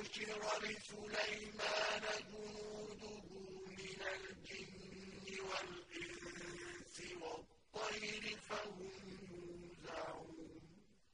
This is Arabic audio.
وَحُشِرَ لِسُلَيْمَانَ جُنُودُهُ مِنَ الْجِنِّ وَالْإِنسِ وَالطَّيْرِ